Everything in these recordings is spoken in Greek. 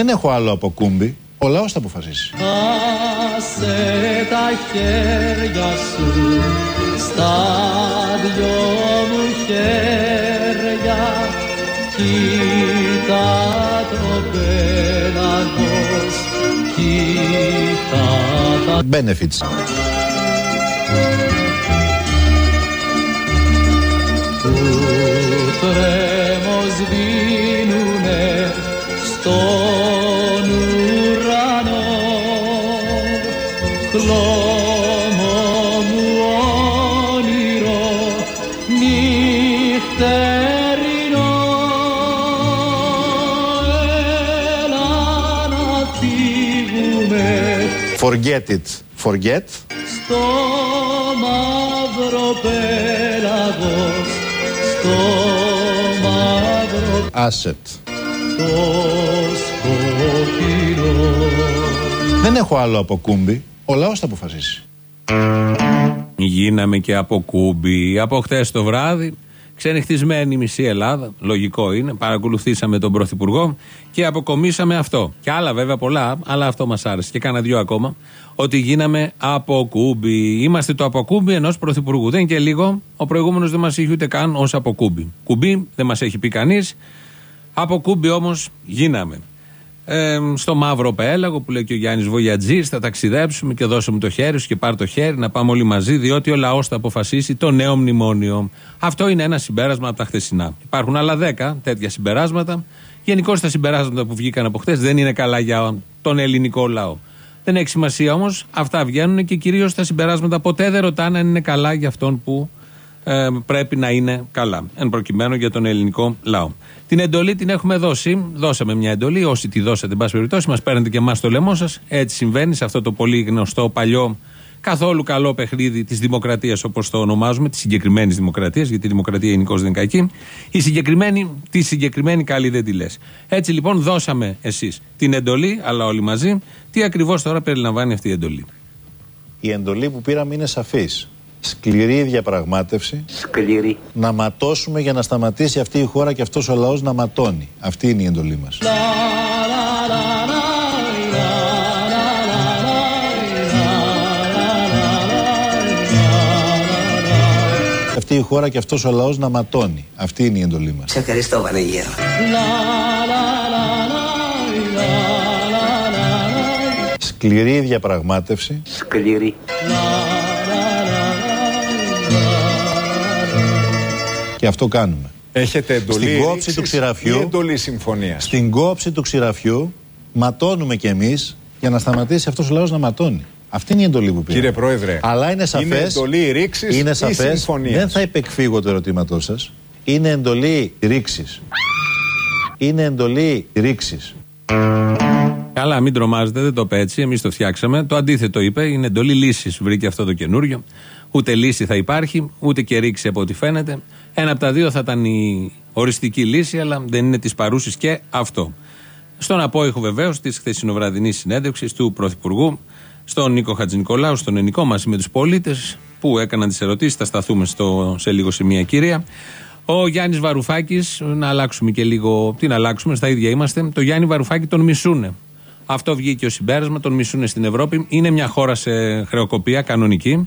Δεν έχω άλλο από κούμπι. Ο λαός θα αποφασίσει. Άσε τα χέρια σου στα δυο μου χέρια κοίτα το πέλαγος κοίτα τα Benefits. του Forget it. Forget. στο μαύρο πέλαγος στο μαύρο Asset. το σκοτεινό Δεν έχω άλλο από κούμπι. Ο λαός θα αποφασίσει. Γίναμε και από κούμπι. Από χτες το βράδυ, ξενυχτισμένη η μισή Ελλάδα. Λογικό είναι. Παρακολουθήσαμε τον Πρωθυπουργό και αποκομίσαμε αυτό. Και άλλα βέβαια πολλά, αλλά αυτό μας άρεσε. Και κάνα δυο ακόμα. Ότι γίναμε από κούμπι. Είμαστε το από κούμπι ενός Πρωθυπουργού. Δεν είναι και λίγο. Ο προηγούμενος δεν μας είχε ούτε καν ως από κούμπι. Κουμπί δεν μας έχει πει κανείς. Από κούμπι όμως γίναμε. Ε, στο μαύρο πέλαγο που λέει και ο Γιάννης Βογιατζή, θα ταξιδέψουμε και δώσουμε το χέρι σου και πάρ το χέρι να πάμε όλοι μαζί, διότι ο λαός θα αποφασίσει το νέο μνημόνιο. Αυτό είναι ένα συμπέρασμα από τα χθεσινά. Υπάρχουν άλλα δέκα τέτοια συμπεράσματα. Γενικώς τα συμπεράσματα που βγήκαν από χθες δεν είναι καλά για τον ελληνικό λαό. Δεν έχει σημασία όμως, αυτά βγαίνουν και κυρίως τα συμπεράσματα ποτέ δεν ρωτάνε αν είναι καλά για αυτόν που ε, πρέπει να είναι καλά. Εν προκειμένου για τον ελληνικό λαό. Την εντολή την έχουμε δώσει. Δώσαμε μια εντολή. Όσοι τη δώσατε, εν πάση περιπτώσει, μας παίρνετε και εμάς το λαιμό σας. Έτσι συμβαίνει σε αυτό το πολύ γνωστό παλιό καθόλου καλό παιχνίδι της δημοκρατίας, όπως το ονομάζουμε, της συγκεκριμένης δημοκρατίας, γιατί η δημοκρατία γενικώ δεν είναι κακή. Η συγκεκριμένη, τη συγκεκριμένη καλή δεν τη λες. Έτσι λοιπόν δώσαμε εσείς την εντολή, αλλά όλοι μαζί. Τι ακριβώς τώρα περιλαμβάνει αυτή η εντολή; Η εντολή που πήραμε είναι σαφής. Σκληρή διαπραγμάτευση. Σκληρή. Να ματώσουμε για να σταματήσει αυτή η χώρα και αυτός ο λαός να ματώνει. Αυτή είναι η εντολή μας. Αυτή η χώρα και αυτός ο λαός να ματώνει. Αυτή είναι η εντολή μας. Σε ευχαριστώ Βανεγέρο. Σκληρή διαπραγμάτευση. Σκληρή. Και αυτό κάνουμε. Έχετε εντολή Στην κόψη ρήξης του ξηραφιού. ή εντολή συμφωνίας; Στην κόψη του ξηραφιού ματώνουμε κι εμείς για να σταματήσει αυτός ο λαός να ματώνει. Αυτή είναι η εντολή που πήραμε. Κύριε Πρόεδρε, Αλλά είναι σαφές, είναι εντολή ρήξης είναι ή σαφές, συμφωνίας; δεν θα υπεκφύγω το ερωτήματό σας. Είναι εντολή ρήξης. Είναι εντολή ρήξης. Καλά, μην τρομάζετε, δεν το είπε έτσι. Εμείς το φτιάξαμε. Το αντίθετο είπε, είναι εντολή λύσης. Βρήκε αυτό το καινούριο. Ούτε λύση θα υπάρχει, ούτε και ρήξη από ό,τι φαίνεται. Ένα από τα δύο θα ήταν η οριστική λύση, αλλά δεν είναι της παρούσης και αυτό. Στον απόϊχο βεβαίως της χθεσινοβραδινής συνέντευξης του Πρωθυπουργού, στον Νίκο Χατζηνικολάου, στον Ενικό μαζί με τους πολίτες που έκαναν τις ερωτήσεις. Θα σταθούμε στο, σε λίγο σε μια κυρία. Ο Γιάννης Βαρουφάκης, να αλλάξουμε και λίγο. Τι να αλλάξουμε, στα ίδια είμαστε. Το Γιάννη Βαρουφάκη τον μισούνε. Αυτό βγήκε ως συμπέρασμα, τον μισούνε στην Ευρώπη. Είναι μια χώρα σε χρεοκοπία κανονική.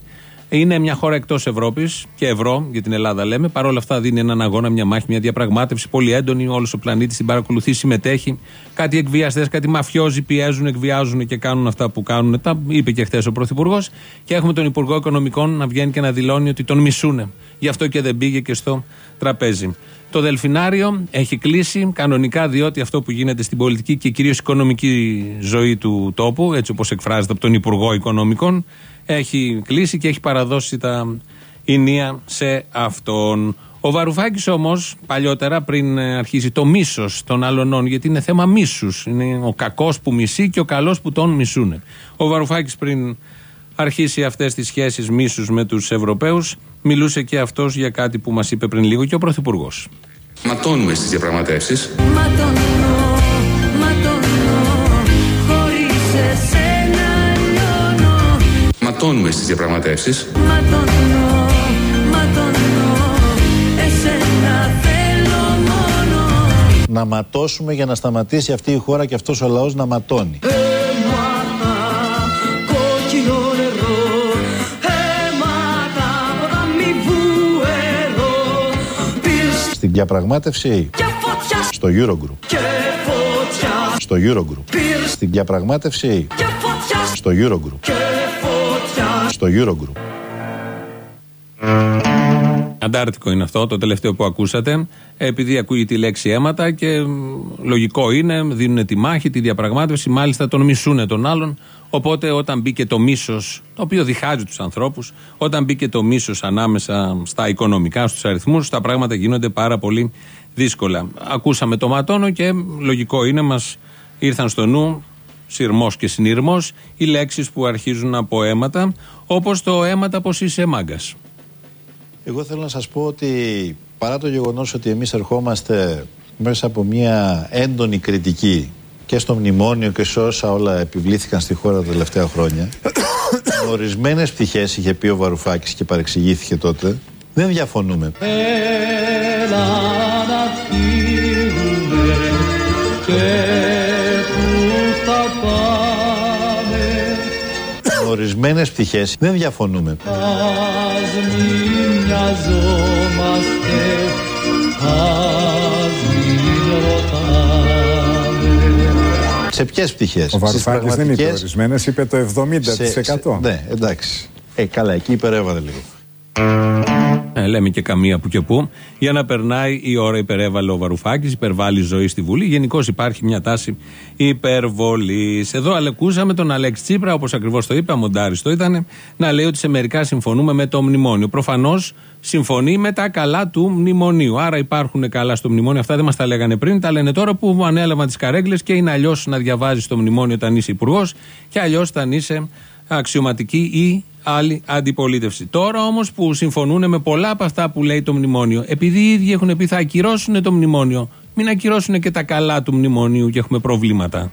Είναι μια χώρα εκτός Ευρώπης και ευρώ, για την Ελλάδα λέμε. Παρ' όλα αυτά δίνει έναν αγώνα, μια μάχη, μια διαπραγμάτευση πολύ έντονη. Όλος ο πλανήτης την παρακολουθεί, συμμετέχει. Κάτι εκβιαστές, κάτι μαφιόζοι πιέζουν, εκβιάζουν και κάνουν αυτά που κάνουν. Τα είπε και χθες ο Πρωθυπουργός. Και έχουμε τον Υπουργό Οικονομικών να βγαίνει και να δηλώνει ότι τον μισούνε. Γι' αυτό και δεν πήγε και στο τραπέζι. Το Δελφινάριο έχει κλείσει κανονικά διότι αυτό που γίνεται στην πολιτική και κυρίως οικονομική ζωή του τόπου, έτσι όπως εκφράζεται από τον Υπουργό Οικονομικών, έχει κλείσει και έχει παραδώσει τα ενία σε αυτόν. Ο Βαρουφάκης όμως, παλιότερα, πριν ε, αρχίσει το μίσος των άλλων, γιατί είναι θέμα μίσους. Είναι ο κακός που μισεί και ο καλός που τον μισούνε. Ο Βαρουφάκης πριν αρχίσει αυτές τις σχέσεις μίσους με τους Ευρωπαίους, μιλούσε και αυτός για κάτι που μας είπε πριν λίγο και ο Πρωθυπουργός. Ματώνουμε στις διαπραγματεύσεις. Ματώνω, Ματώνουμε στις διαπραγματεύσεις. Ματώνω, ματώνω, εσένα θέλω μόνο. Να να ματώσουμε για να σταματήσει αυτή η χώρα και αυτός ο λαός να ματώνει. Αίματα, κόκκινο νερό Αίματα, ποτάμι βουερό Πυρς Στην διαπραγμάτευση και φωτιά στο Eurogroup. και φωτιά Στο Eurogroup. Πυρς Στην διαπραγμάτευση και φωτιά στο Eurogroup. Και φωτιά Στο Eurogroup. Αντάρτικο είναι αυτό το τελευταίο που ακούσατε. Επειδή ακούγεται η λέξη αίματα και μ, λογικό είναι, δίνουν τη μάχη, τη διαπραγμάτευση, μάλιστα τον μισούν τον άλλον. Οπότε όταν μπήκε το μίσος, το οποίο διχάζει τους ανθρώπους, όταν μπήκε το μίσος ανάμεσα στα οικονομικά, στους αριθμούς, τα πράγματα γίνονται πάρα πολύ δύσκολα. Ακούσαμε το ματώνο και λογικό είναι, μας ήρθαν στο νου σειρμός και συνειρμός οι λέξεις που αρχίζουν από αίματα, όπως το αίματα πως είσαι μάγκας. Εγώ θέλω να σας πω ότι παρά το γεγονός ότι εμείς ερχόμαστε μέσα από μια έντονη κριτική και στο μνημόνιο και σε όσα όλα επιβλήθηκαν στη χώρα τα τελευταία χρόνια με ορισμένες πτυχές είχε πει ο Βαρουφάκης και παρεξηγήθηκε τότε δεν διαφωνούμε. Έλα να φύγουμε και ορισμένες πτυχές δεν διαφωνούμε. Ας μην μοιαζόμαστε Ας μην ρωτάμε Σε ποιες πτυχές; Ο Στις Βαρουφάκης δεν είπε πραγματικές, ορισμένες, είπε το 70%. σε- σε- ναι, εντάξει. Ε, καλά, εκεί υπερέβαλε λίγο. Ε, λέμε και καμία που και που. Για να περνάει η ώρα υπερέβαλε ο Βαρουφάκης, υπερβάλλει η ζωή στη Βουλή. Γενικώς υπάρχει μια τάση υπερβολής. Εδώ αλεκούσαμε τον Αλέξη Τσίπρα, όπως ακριβώς το είπε, αμοντάριστο ήταν, να λέει ότι σε μερικά συμφωνούμε με το μνημόνιο. Προφανώς συμφωνεί με τα καλά του μνημονίου. Άρα υπάρχουν καλά στο μνημόνιο. Αυτά δεν μας τα λέγανε πριν, τα λένε τώρα που ανέλαβαν τις καρέγκλε και είναι αλλιώς να διαβάζεις το μνημόνιο όταν είσαι υπουργός και αλλιώς όταν είσαι αξιωματική ή άλλη αντιπολίτευση. Τώρα όμως που συμφωνούν με πολλά από αυτά που λέει το μνημόνιο, επειδή οι ίδιοι έχουν πει θα ακυρώσουν το μνημόνιο, μην ακυρώσουν και τα καλά του μνημονίου και έχουμε προβλήματα.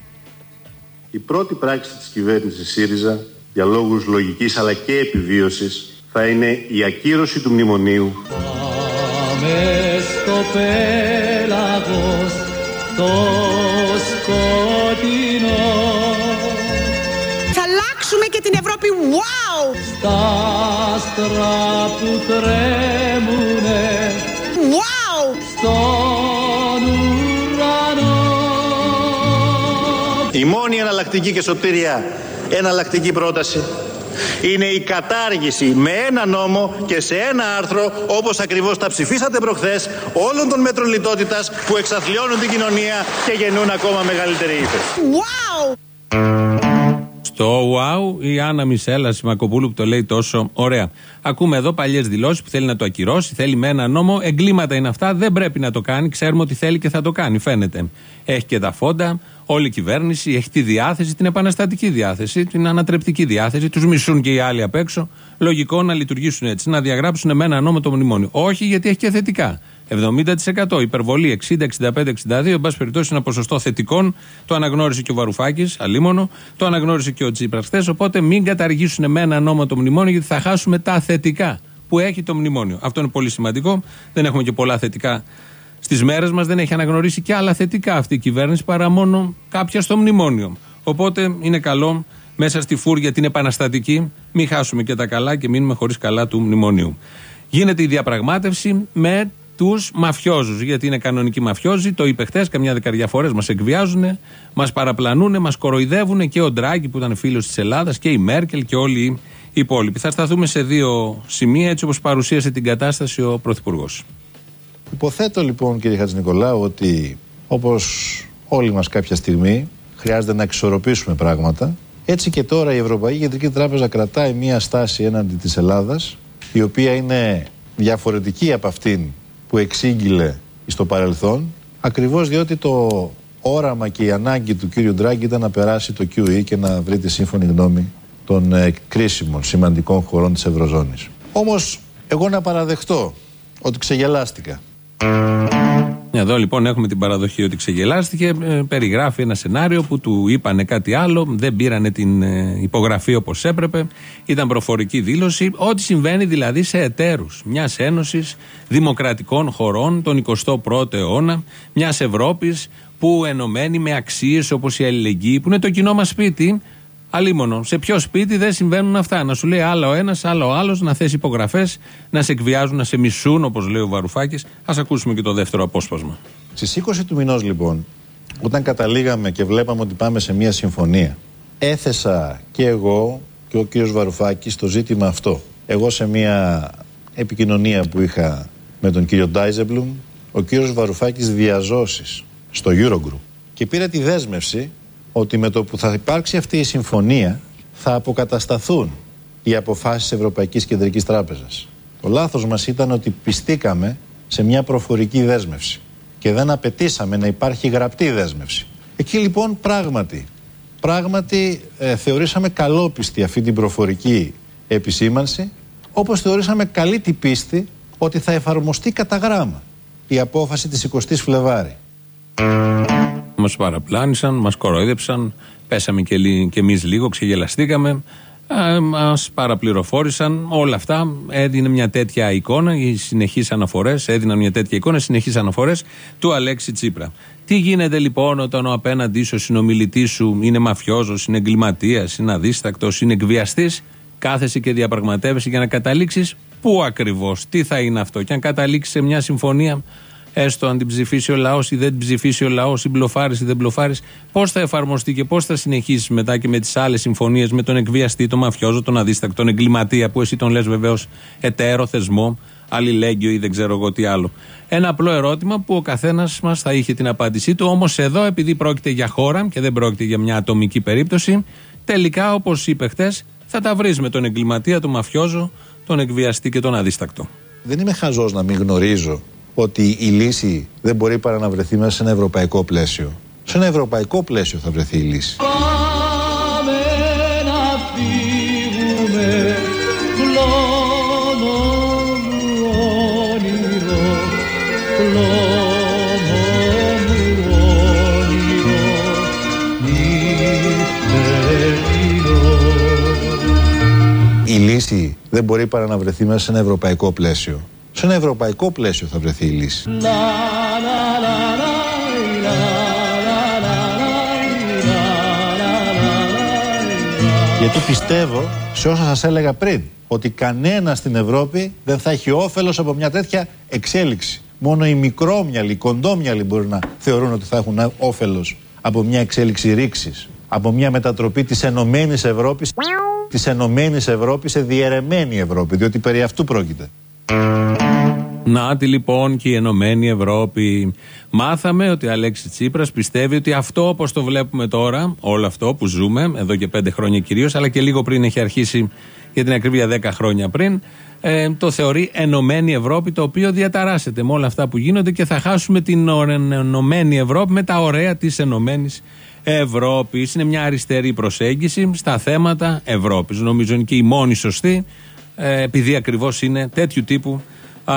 Η πρώτη πράξη της κυβέρνησης ΣΥΡΙΖΑ για λόγους λογικής αλλά και επιβίωσης θα είναι η ακύρωση του μνημονίου Πάμε στο πέλαγος το σκοτεινό και την Ευρώπη. Wow! Τα άστρα που τρέμουνε Wow! στον ουρανό Η μόνη εναλλακτική και σωτήρια εναλλακτική πρόταση είναι η κατάργηση με ένα νόμο και σε ένα άρθρο όπως ακριβώς τα ψηφίσατε προχθές όλων των μέτρων λιτότητας που εξαθλιώνουν την κοινωνία και γεννούν ακόμα μεγαλύτερη ύφεση. Wow! Στο wow, η Άννα Μισέλα Σιμακοπούλου που το λέει τόσο ωραία. Ακούμε εδώ παλιές δηλώσεις που θέλει να το ακυρώσει, θέλει με ένα νόμο. Εγκλήματα είναι αυτά, δεν πρέπει να το κάνει. Ξέρουμε ότι θέλει και θα το κάνει, φαίνεται. Έχει και τα φόντα, όλη η κυβέρνηση, έχει τη διάθεση, την επαναστατική διάθεση, την ανατρεπτική διάθεση. Τους μισούν και οι άλλοι απ' έξω. Λογικό να λειτουργήσουν έτσι, να διαγράψουν με ένα νόμο το μνημόνιο. Όχι, γιατί έχει και θετικά. 70% υπερβολή 60, 65, 62. Εν πάση περιπτώσει, ένα ποσοστό θετικών. Το αναγνώρισε και ο Βαρουφάκης, αλίμονο. Το αναγνώρισε και ο Τσίπρα χθες. Οπότε μην καταργήσουν με ένα νόμο το μνημόνιο, γιατί θα χάσουμε τα θετικά που έχει το μνημόνιο. Αυτό είναι πολύ σημαντικό. Δεν έχουμε και πολλά θετικά στις μέρες μας. Δεν έχει αναγνωρίσει και άλλα θετικά αυτή η κυβέρνηση παρά μόνο κάποια στο μνημόνιο. Οπότε είναι καλό μέσα στη φούρια την επαναστατική, μην χάσουμε και τα καλά και μείνουμε χωρίς καλά του μνημονίου. Γίνεται η διαπραγμάτευση με τους μαφιόζους. Γιατί είναι κανονικοί μαφιόζοι, το είπε χτε, καμιά δεκαριά φορές μας εκβιάζουν, μας παραπλανούν, μας κοροϊδεύουν και ο Ντράγκη που ήταν φίλος της Ελλάδας και η Μέρκελ και όλοι οι υπόλοιποι. Θα σταθούμε σε δύο σημεία έτσι όπως παρουσίασε την κατάσταση ο Πρωθυπουργός. Υποθέτω λοιπόν κύριε Χατζηνικολάου ότι όπως όλοι μας κάποια στιγμή χρειάζεται να εξορροπήσουμε πράγματα. Έτσι και τώρα η Ευρωπαϊκή Κεντρική Τράπεζα κρατάει μία στάση έναντι της Ελλάδας η οποία είναι διαφορετική από αυτήν που εξήγηλε στο παρελθόν ακριβώς διότι το όραμα και η ανάγκη του κύριου Ντράγκη ήταν να περάσει το QE και να βρει τη σύμφωνη γνώμη των ε, κρίσιμων σημαντικών χωρών της Ευρωζώνης. Όμως εγώ να παραδεχτώ ότι ξεγελάστηκα. Εδώ λοιπόν έχουμε την παραδοχή ότι ξεγελάστηκε. ε, περιγράφει ένα σενάριο που του είπανε κάτι άλλο. Δεν πήρανε την ε, υπογραφή όπως έπρεπε. Ήταν προφορική δήλωση. Ό,τι συμβαίνει δηλαδή σε εταίρους μιας ένωσης δημοκρατικών χωρών τον 21ο αιώνα, μιας Ευρώπης που ενωμένη με αξίες όπως η αλληλεγγύη, που είναι το κοινό μας σπίτι, Αλίμονο. Σε ποιο σπίτι δεν συμβαίνουν αυτά. Να σου λέει άλλο ο ένας, άλλο ο άλλος, να θέσει υπογραφές, να σε εκβιάζουν, να σε μισούν, όπως λέει ο Βαρουφάκης. Α ακούσουμε και το δεύτερο απόσπασμα. Στις 20 του μηνός, λοιπόν, όταν καταλήγαμε και βλέπαμε ότι πάμε σε μια συμφωνία, έθεσα και εγώ και ο κύριος Βαρουφάκης το ζήτημα αυτό. Εγώ σε μια επικοινωνία που είχα με τον κύριο Ντάιζεμπλουμ, ο κύριος Βαρουφάκης διαζώσεις στο Eurogroup και πήρε τη δέσμευση ότι με το που θα υπάρξει αυτή η συμφωνία θα αποκατασταθούν οι αποφάσεις Ευρωπαϊκής Κεντρικής Τράπεζας. Το λάθος μας ήταν ότι πιστήκαμε σε μια προφορική δέσμευση και δεν απαιτήσαμε να υπάρχει γραπτή δέσμευση. Εκεί λοιπόν πράγματι, πράγματι ε, θεωρήσαμε καλόπιστη αυτή την προφορική επισήμανση όπως θεωρήσαμε καλή την πίστη ότι θα εφαρμοστεί κατά γράμμα η απόφαση της 20ης Φλεβάρη. Μας παραπλάνησαν, μας κοροϊδέψαν, πέσαμε και, λι- και εμείς λίγο, ξεγελαστήκαμε. Μας παραπληροφόρησαν. Όλα αυτά έδινε μια τέτοια εικόνα, οι συνεχείς αναφορές, έδιναν μια τέτοια εικόνα, οι συνεχείς αναφορές του Αλέξη Τσίπρα. Τι γίνεται λοιπόν όταν ο απέναντί σου, ο συνομιλητής σου είναι μαφιόζος, είναι εγκληματίας, είναι αδίστακτος, είναι εκβιαστής, κάθεσαι και διαπραγματεύεσαι για να καταλήξεις; Πού ακριβώς, τι θα είναι αυτό; Και αν καταλήξεις σε μια συμφωνία έστω αν την ψηφίσει ο λαός ή δεν την ψηφίσει ο λαός, ή μπλοφάρεις ή δεν μπλοφάρεις, πώς θα εφαρμοστεί και πώς θα συνεχίσει μετά και με τις άλλες συμφωνίες με τον εκβιαστή, τον μαφιόζο, τον αδίστακτο, τον εγκληματία, που εσύ τον λες βεβαίως εταίρο, θεσμό, αλληλέγγυο ή δεν ξέρω εγώ τι άλλο. Ένα απλό ερώτημα που ο καθένας μας θα είχε την απάντησή του, όμως εδώ, επειδή πρόκειται για χώρα και δεν πρόκειται για μια ατομική περίπτωση, τελικά όπως είπε χτες, θα τα βρεις με τον εγκληματία, τον μαφιόζο, τον εκβιαστή και τον αδίστακτο. Δεν είμαι χαζός να μην γνωρίζω ότι η λύση δεν μπορεί παρά να βρεθεί μέσα σε ένα ευρωπαϊκό πλαίσιο. Σε ένα ευρωπαϊκό πλαίσιο θα βρεθεί η λύση. Πάμε να φύγουμε κλόνο μου όνειρο κλόνο μου όνειρο νυχτερινό Η λύση δεν μπορεί παρά να βρεθεί μέσα σε ένα ευρωπαϊκό πλαίσιο. Σε ένα ευρωπαϊκό πλαίσιο θα βρεθεί η λύση. La la la la la la la la Γιατί πιστεύω σε όσα σας έλεγα πριν, ότι κανένας στην Ευρώπη δεν θα έχει όφελος από μια τέτοια εξέλιξη. Μόνο οι μικρόμυαλοι, οι κοντόμυαλοι μπορεί να θεωρούν ότι θα έχουν όφελος από μια εξέλιξη ρήξης, από μια μετατροπή της Ενωμένης Ευρώπης, της Ενωμένης Ευρώπης σε διαιρεμένη Ευρώπη, διότι περί αυτού πρόκειται. Να τη λοιπόν και η Ενωμένη Ευρώπη. Μάθαμε ότι ο Αλέξης Τσίπρας πιστεύει ότι αυτό όπως το βλέπουμε τώρα, όλο αυτό που ζούμε, εδώ και πέντε χρόνια κυρίως, αλλά και λίγο πριν έχει αρχίσει για την ακρίβεια δέκα χρόνια πριν, ε, το θεωρεί Ενωμένη Ευρώπη, το οποίο διαταράσσεται με όλα αυτά που γίνονται και θα χάσουμε την ορε- Ενωμένη Ευρώπη με τα ωραία της Ενωμένης Ευρώπης. Είναι μια αριστερή προσέγγιση στα θέματα Ευρώπης. Νομίζω είναι και η μόνη σωστή, ε, επειδή ακριβώς είναι τέτοιου τύπου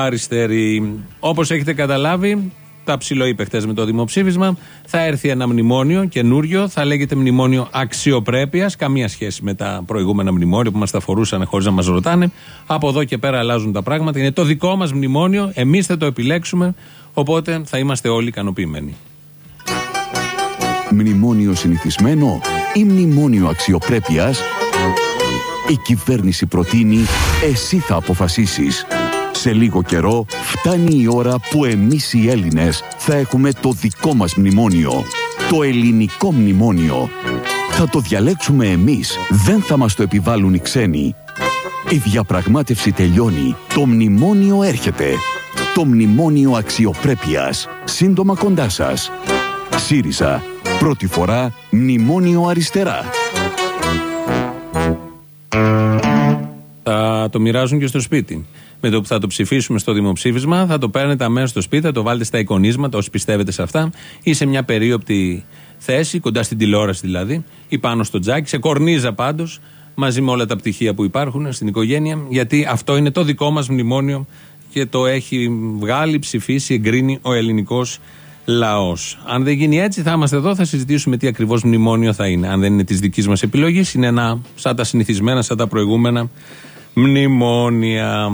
αριστερή. Όπως έχετε καταλάβει, τα ψηλοείπε χτε με το δημοψήφισμα, θα έρθει ένα μνημόνιο καινούριο, θα λέγεται μνημόνιο αξιοπρέπειας. Καμία σχέση με τα προηγούμενα μνημόνια που μας τα φορούσαν χωρίς να μας ρωτάνε. Από εδώ και πέρα αλλάζουν τα πράγματα. Είναι το δικό μας μνημόνιο, εμείς θα το επιλέξουμε, οπότε θα είμαστε όλοι ικανοποιημένοι. Μνημόνιο συνηθισμένο ή μνημόνιο αξιοπρέπειας; Η κυβέρνηση προτείνει, εσύ θα αποφασίσεις. Σε λίγο καιρό φτάνει η ώρα που εμείς οι Έλληνες θα έχουμε το δικό μας μνημόνιο. Το ελληνικό μνημόνιο. Θα το διαλέξουμε εμείς, δεν θα μας το επιβάλλουν οι ξένοι. Η διαπραγμάτευση τελειώνει. Το μνημόνιο έρχεται. Το μνημόνιο αξιοπρέπειας. Σύντομα κοντά σας. ΣΥΡΙΖΑ. Πρώτη φορά μνημόνιο αριστερά. Το μοιράζουν και στο σπίτι. Με το που θα το ψηφίσουμε στο δημοψήφισμα, θα το παίρνετε αμέσως στο σπίτι, θα το βάλετε στα εικονίσματα, όσοι πιστεύετε σε αυτά, ή σε μια περίοπτη θέση, κοντά στην τηλεόραση δηλαδή, ή πάνω στο τζάκι, σε κορνίζα πάντως, μαζί με όλα τα πτυχία που υπάρχουν στην οικογένεια, γιατί αυτό είναι το δικό μας μνημόνιο και το έχει βγάλει, ψηφίσει, εγκρίνει ο ελληνικός λαός. Αν δεν γίνει έτσι, θα είμαστε εδώ, θα συζητήσουμε τι ακριβώς μνημόνιο θα είναι. Αν δεν είναι της δικής μας επιλογής, είναι ένα σαν τα συνηθισμένα, σαν τα προηγούμενα μνημόνια.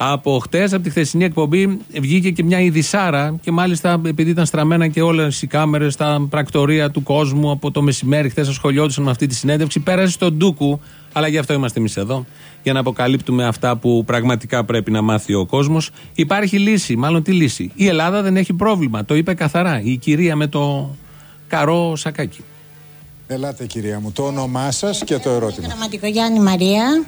Από χτες, από τη χθεσινή εκπομπή, βγήκε και μια ειδισάρα και μάλιστα επειδή ήταν στραμμένα και όλες οι κάμερες στα πρακτορία του κόσμου από το μεσημέρι, χθες ασχολιόντουσαν με αυτή τη συνέντευξη, πέρασε στον Ντούκου. Αλλά γι' αυτό είμαστε εμείς εδώ, για να αποκαλύπτουμε αυτά που πραγματικά πρέπει να μάθει ο κόσμος. Υπάρχει λύση, μάλλον τι λύση; Η Ελλάδα δεν έχει πρόβλημα. Το είπε καθαρά η κυρία με το καρό σακάκι. Ελάτε κυρία μου, το όνομά σας και το ερώτημα. Γραμματικό Γιάννη Μαρία,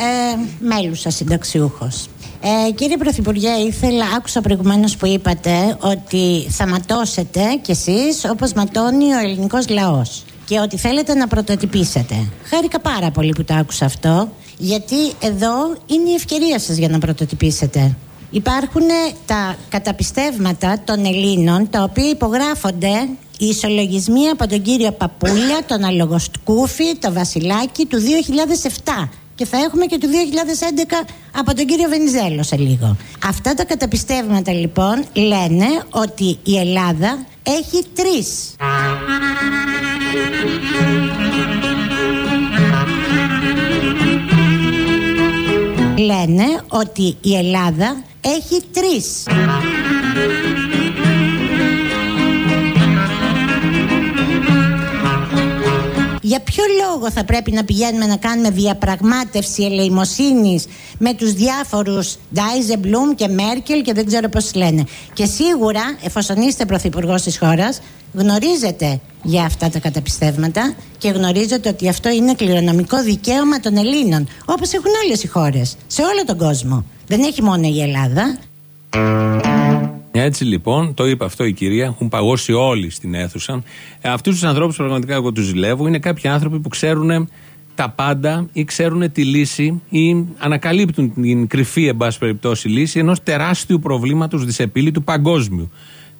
ε, μέλουσα συνταξιούχος. Ε, κύριε Πρωθυπουργέ, ήθελα, άκουσα προηγουμένως που είπατε ότι θα ματώσετε κι εσείς όπως ματώνει ο ελληνικός λαός και ότι θέλετε να πρωτοτυπήσετε. Χάρηκα πάρα πολύ που το άκουσα αυτό, γιατί εδώ είναι η ευκαιρία σας για να πρωτοτυπήσετε. Υπάρχουν τα καταπιστεύματα των Ελλήνων, τα οποία υπογράφονται οι ισολογισμοί από τον κύριο Παπούλια, τον Αλογοσκούφη, τον Βασιλάκη του 2007 και θα έχουμε και του 2011 από τον κύριο Βενιζέλο σε λίγο. Αυτά τα καταπιστεύματα λοιπόν λένε ότι η Ελλάδα έχει τρεις. Λένε ότι η Ελλάδα έχει τρεις. Για ποιο λόγο θα πρέπει να πηγαίνουμε να κάνουμε διαπραγμάτευση ελεημοσύνης με τους διάφορους Ντάιζεμπλουμ και Μέρκελ και δεν ξέρω πώς λένε. Και σίγουρα, εφόσον είστε πρωθυπουργός της χώρας, γνωρίζετε για αυτά τα καταπιστεύματα και γνωρίζετε ότι αυτό είναι κληρονομικό δικαίωμα των Ελλήνων, όπως έχουν όλες οι χώρες, σε όλο τον κόσμο. Δεν έχει μόνο η Ελλάδα. Έτσι λοιπόν, το είπε αυτό η κυρία, έχουν παγώσει όλοι στην αίθουσα. Ε, Αυτούς τους ανθρώπους πραγματικά εγώ τους ζηλεύω. Είναι κάποιοι άνθρωποι που ξέρουν τα πάντα ή ξέρουν τη λύση ή ανακαλύπτουν την κρυφή, εν πάση περιπτώσει, λύση ενός τεράστιου προβλήματος δυσεπίλητου παγκόσμιου.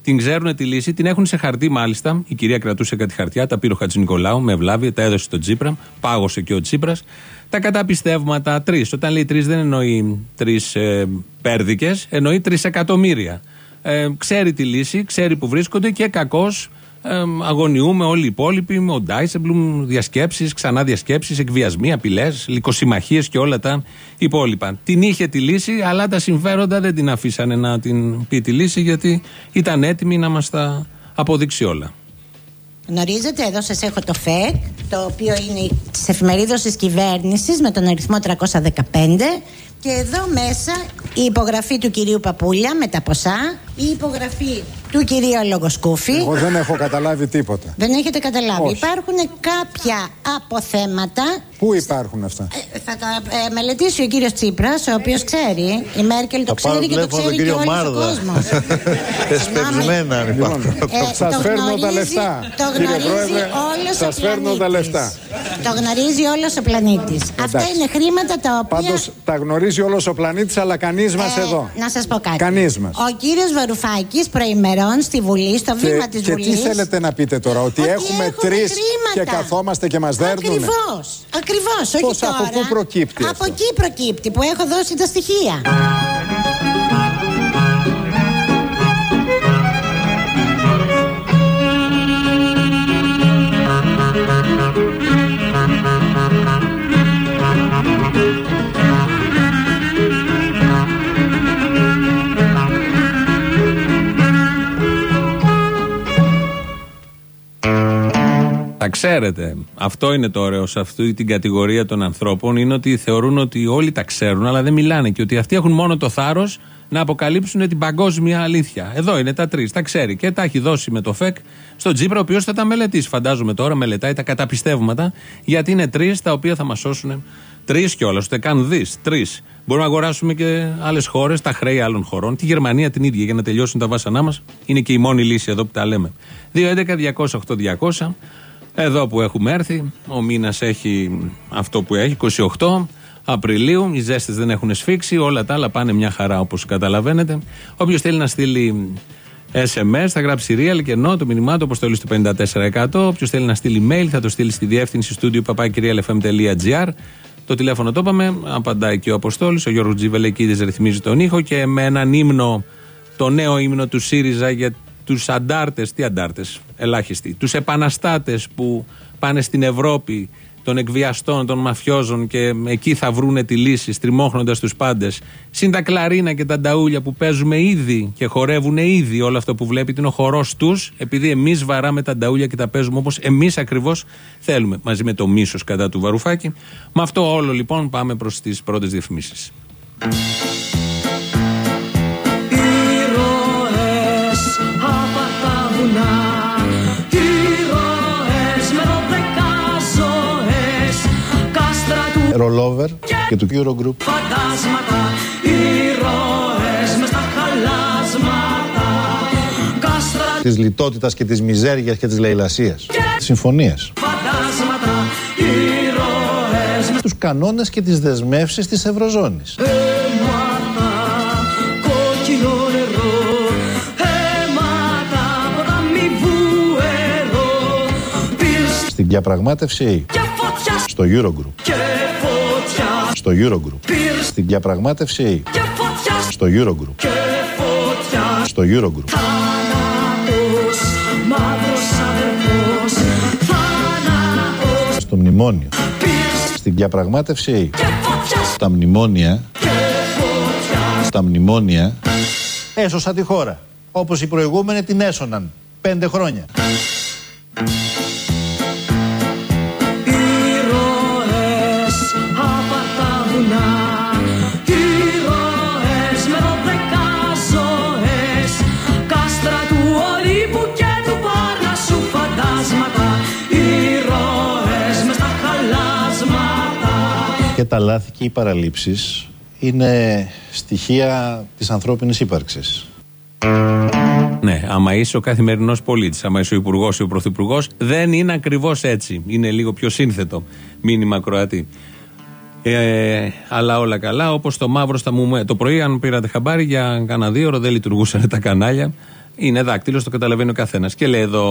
Την ξέρουν τη λύση, την έχουν σε χαρτί μάλιστα. Η κυρία κρατούσε κάτι χαρτιά, τα πήρε ο Χατζη Νικολάου με ευλάβεια, τα έδωσε στον Τσίπρα, πάγωσε και ο Τσίπρας. Τα καταπιστεύματα τρεις. Όταν λέει τρεις δεν εννοεί τρεις ε, πέρδικες, εννοεί τρεις εκατομμύρια ε, ξέρει τη λύση, ξέρει που βρίσκονται και κακώς ε, αγωνιούμε όλοι οι υπόλοιποι με ο Ντάισεμπλουμ, διασκέψεις, ξανά διασκέψεις, εκβιασμοί, απειλές, λικοσυμμαχίε και όλα τα υπόλοιπα. Την είχε τη λύση, αλλά τα συμφέροντα δεν την αφήσανε να την πει τη λύση γιατί ήταν έτοιμη να μας τα αποδείξει όλα. Γνωρίζετε, εδώ σας έχω το ΦΕΚ, το οποίο είναι της εφημερίδος της κυβέρνησης με τον αριθμό 315 και εδώ μέσα η υπογραφή του κυρίου Παπούλια με τα ποσά, η υπογραφή του κυρίου Λογοσκούφη. Εγώ δεν έχω καταλάβει τίποτα. Δεν έχετε καταλάβει. Όχι. Υπάρχουν κάποια αποθέματα. Πού υπάρχουν αυτά; Ε, θα τα ε, μελετήσει ο κύριος Τσίπρας, ο οποίος ξέρει. Η Μέρκελ το Θα πάρω ξέρει και το τηλέφωνο τον ξέρει και κύριο όλος ο Μάρδα. κόσμος. Εσπευσμένα αν υπάρχουν. Ε, Σας το φέρνω τα γνωρίζει- λεφτά. Το Κύριε γνωρίζει Πρόεδρε, όλος σας ο φέρνω τα πλανήτης. λεφτά. Το γνωρίζει όλος ο πλανήτης. Αυτά είναι χρήματα τα οποία... Πάντως τα γνωρίζει όλος ο πλανήτης, αλλά κανείς μας Ε, εδώ. Να σας πω κάτι. Κανείς μας. Ο κύριος Βαρουφάκης προημερών στη Βουλή, στο βήμα της και τι Βουλής... θέλετε να πείτε τώρα, ότι, ότι έχουμε τρεις χρήματα. και καθόμαστε και μας δέρνουνε; Ακριβώς, ακριβώς, όχι Πώς, τώρα. από πού προκύπτει Από αυτό; εκεί προκύπτει που έχω δώσει τα στοιχεία. Ξέρετε. Αυτό είναι το ωραίο σε αυτή την κατηγορία των ανθρώπων. Είναι ότι θεωρούν ότι όλοι τα ξέρουν, αλλά δεν μιλάνε. Και ότι αυτοί έχουν μόνο το θάρρος να αποκαλύψουν την παγκόσμια αλήθεια. Εδώ είναι τα τρεις. Τα ξέρει. Και τα έχει δώσει με το ΦΕΚ στον Τζίπρα, ο οποίος θα τα μελετήσει. Φαντάζομαι τώρα μελετάει τα καταπιστεύματα, γιατί είναι τρεις τα οποία θα μας σώσουν. Τρεις κιόλας, ούτε καν δι. Τρεις. Μπορούμε να αγοράσουμε και άλλες χώρες, τα χρέη άλλων χωρών. Τη Γερμανία την ίδια για να τελειώσουν τα βάσανά μας. Είναι και η μόνη λύση εδώ που τα λέμε. 2.11.208.200. Εδώ που έχουμε έρθει, ο μήνας έχει αυτό που έχει, 28 Απριλίου. Οι ζέστες δεν έχουν σφίξει, όλα τα άλλα πάνε μια χαρά όπως καταλαβαίνετε. Όποιος θέλει να στείλει SMS θα γράψει real και ενώ το μηνυμά του αποστολής του 54%. Όποιος θέλει να στείλει mail θα το στείλει στη διεύθυνση studio papakirialfm.gr. Το τηλέφωνο το είπαμε, απαντάει και ο Αποστόλης. Ο Γιώργος Τζιβελεκίδη ρυθμίζει τον ήχο και με έναν ύμνο, το νέο ύμνο του ΣΥΡΙΖΑ για τους αντάρτες, τι αντάρτες, ελάχιστοι, τους επαναστάτες που πάνε στην Ευρώπη των εκβιαστών, των μαφιόζων και εκεί θα βρούνε τη λύση, στριμώχνοντας τους πάντες. Συν τα κλαρίνα και τα νταούλια που παίζουμε ήδη και χορεύουν ήδη όλο αυτό που βλέπετε είναι ο χορός τους, επειδή εμείς βαράμε τα νταούλια και τα παίζουμε όπως εμείς ακριβώς θέλουμε. Μαζί με το μίσος κατά του Βαρουφάκη. Με αυτό όλο λοιπόν πάμε προς τις πρώτες διαφημίσεις. Και του Eurogroup. φαντάσματα Ήρωες μες στα χαλάσματα Κάστρα Της λιτότητας και της μιζέρια και της λαϊλασίας. Συμφωνίε. φαντάσματα Ήρωες μες Τους κανόνες και τις δεσμεύσεις της Ευρωζώνης. αίματα Κόκκινο νερό Αίματα ποτάμι βουερό Πυρς Στην διαπραγμάτευση και φωτιά στο Eurogroup. Και φωτιά Στο Eurogroup. Πυρς Στην διαπραγμάτευση και φωτιά στο Eurogroup. και φωτιά Στο Eurogroup. Θάνατος, μαύρος αδερφός Θάνατος, Στο μνημόνιο. πυρς Στην διαπραγμάτευση και φωτιά στα μνημόνια. και φωτιά Στα μνημόνια. Έσωσαν τη χώρα. Όπως οι προηγούμενοι την έσωναν. Πέντε χρόνια. Τα λάθη και οι παραλήψεις είναι στοιχεία της ανθρώπινης ύπαρξης. Ναι, άμα είσαι ο καθημερινός πολίτης, άμα είσαι ο υπουργός ή ο πρωθυπουργός, δεν είναι ακριβώς έτσι. Είναι λίγο πιο σύνθετο μήνυμα Κροατή. Ε, αλλά όλα καλά, όπως το μαύρο στα μου. Το πρωί, αν πήρατε χαμπάρι, για κάνα δύο ώρα δεν λειτουργούσαν τα κανάλια. Είναι δάκτυλος, το καταλαβαίνει ο καθένας. Και λέει εδώ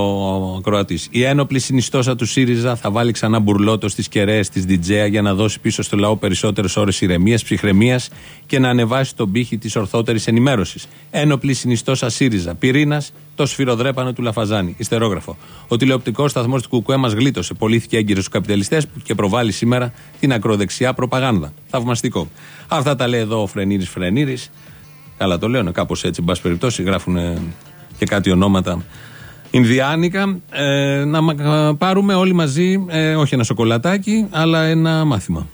ο Κροατής: Η ένοπλη συνιστόσα του ΣΥΡΙΖΑ θα βάλει ξανά μπουρλότο στις κεραίες της Διτζέα για να δώσει πίσω στο λαό περισσότερες ώρες ηρεμίας, ψυχραιμίας και να ανεβάσει τον πύχη της ορθότερης ενημέρωσης. Ένοπλη συνιστόσα ΣΥΡΙΖΑ. Πυρήνας, το σφυροδρέπανο του Λαφαζάνη. Ιστερόγραφο. Ο τηλεοπτικός σταθμός του Κουκουέ μας γλίτωσε. Πολύθηκε έγκυρος στους καπιταλιστές και προβάλλει σήμερα την ακροδεξιά προπαγάνδα. Θαυμαστικό. Αυτά τα λέει εδώ ο Φρενήρη Φρενήρη. Καλά το λέω, κάπως έτσι, εν πάση περιπτώσει, γράφουν και κάτι ονόματα Ινδιάνικα. Ε, να μα- πάρουμε όλοι μαζί, ε, όχι ένα σοκολατάκι, αλλά ένα μάθημα.